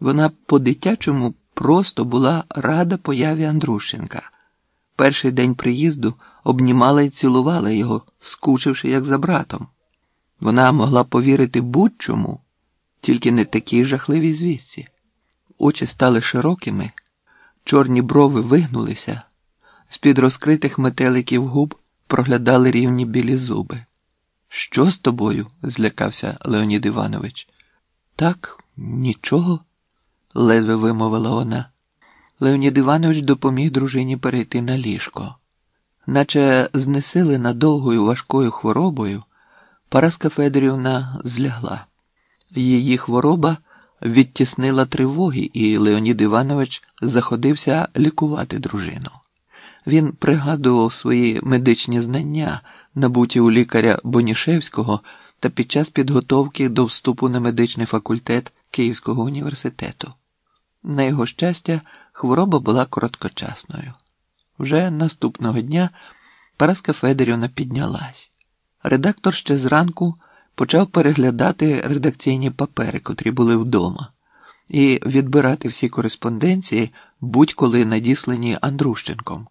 Вона по-дитячому просто була рада появі Андрущенка. Перший день приїзду обнімала і цілувала його, скучивши як за братом. Вона могла повірити будь-чому, тільки не такій жахливій звістці. Очі стали широкими, чорні брови вигнулися, з-під розкритих метеликів губ проглядали рівні білі зуби. Що з тобою? злякався Леонід Іванович. Так, нічого, ледве вимовила вона. Леонід Іванович допоміг дружині перейти на ліжко. Наче знесилена довгою важкою хворобою, Параска Федорівна злягла. Її хвороба відтіснила тривоги, і Леонід Іванович заходився лікувати дружину. Він пригадував свої медичні знання, набуті у лікаря Бонішевського та під час підготовки до вступу на медичний факультет Київського університету. На його щастя, хвороба була короткочасною. Вже наступного дня Параска Федорівна піднялась. Редактор ще зранку почав переглядати редакційні папери, котрі були вдома, і відбирати всі кореспонденції, будь-коли надіслані Андрущенком.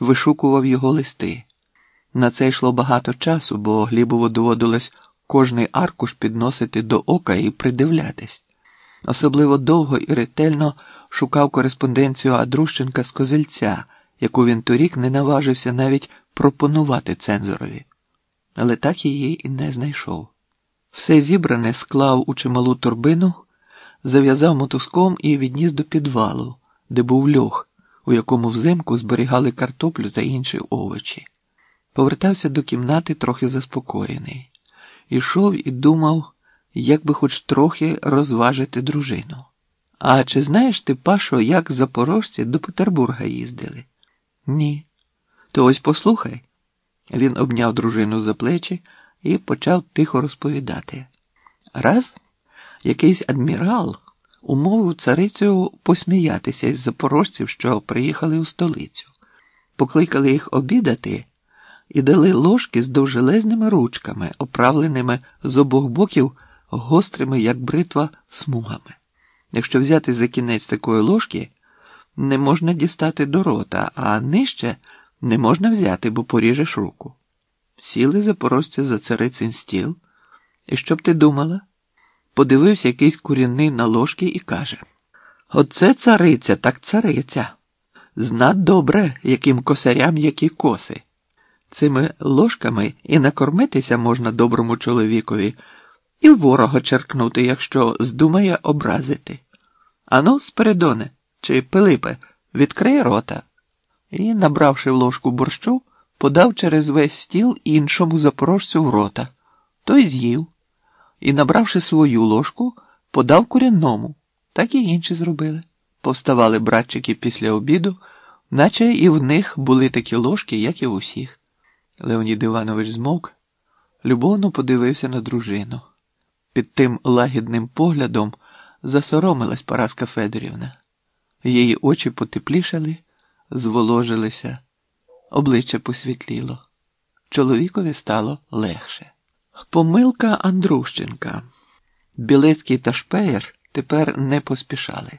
Вишукував його листи. На це йшло багато часу, бо Глібову доводилось кожний аркуш підносити до ока і придивлятись. Особливо довго і ретельно шукав кореспонденцію Андрущенка з Козельця, яку він торік не наважився навіть пропонувати цензорові. Але так її і не знайшов. Все зібране склав у чималу торбину, зав'язав мотузком і відніс до підвалу, де був льох, у якому взимку зберігали картоплю та інші овочі. Повертався до кімнати трохи заспокоєний. Ішов і думав, як би хоч трохи розважити дружину. А чи знаєш ти, Пашо, як запорожці до Петербурга їздили? Ні. То ось послухай. Він обняв дружину за плечі і почав тихо розповідати. Раз якийсь адмірал умовив царицю посміятися із запорожців, що приїхали у столицю, покликали їх обідати і дали ложки з довжелезними ручками, оправленими з обох боків гострими, як бритва, смугами. Якщо взяти за кінець такої ложки, не можна дістати до рота, а нижче не можна взяти, бо поріжеш руку. Сіли запорожці за царицин стіл, і що б ти думала? Подивився якийсь курінний на ложки і каже: Оце цариця, так цариця. Зна добре, яким косарям які коси. Цими ложками і накормитися можна доброму чоловікові, і ворога черкнути, якщо здумає образити. Ану, Спиридоне чи Пилипе, відкрий рота. І, набравши в ложку борщу, подав через весь стіл іншому запорожцю в рота. Той з'їв. І, набравши свою ложку, подав курянному. Так і інші зробили. Повставали братчики після обіду, наче і в них були такі ложки, як і в усіх. Леонід Іванович змовк, любовно подивився на дружину. Під тим лагідним поглядом засоромилась Параска Федорівна. Її очі потеплішали, зволожилися, обличчя посвітліло. Чоловікові стало легше. Помилка Андрущенка. Білецький та Шпеєр тепер не поспішали.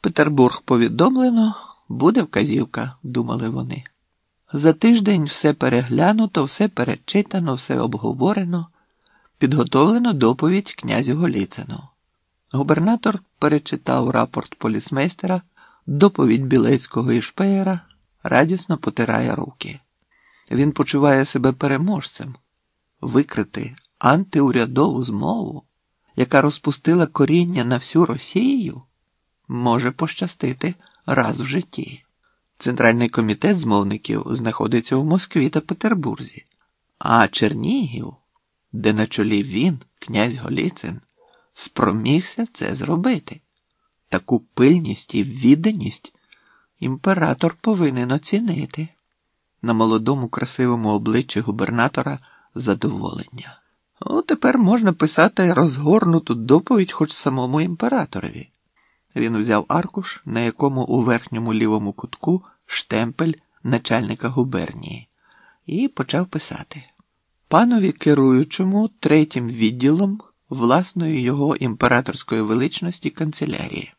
Петербург повідомлено, буде вказівка, думали вони. За тиждень все переглянуто, все перечитано, все обговорено, підготовлено доповідь князю Голіцину. Губернатор перечитав рапорт полісмейстера, доповідь Білецького і Шпеєра, радісно потирає руки. Він почуває себе переможцем, викрити антиурядову змову, яка розпустила коріння на всю Росію, може пощастити раз в житті. Центральний комітет змовників знаходиться в Москві та Петербурзі, а Чернігів, де на чолі він, князь Голіцин, спромігся це зробити. Таку пильність і відданість імператор повинен оцінити. На молодому красивому обличчі губернатора задоволення. О, тепер можна писати розгорнуту доповідь хоч самому імператорові. Він взяв аркуш, на якому у верхньому лівому кутку штемпель начальника губернії, і почав писати панові керуючому третім відділом власної його імператорської величності канцелярії.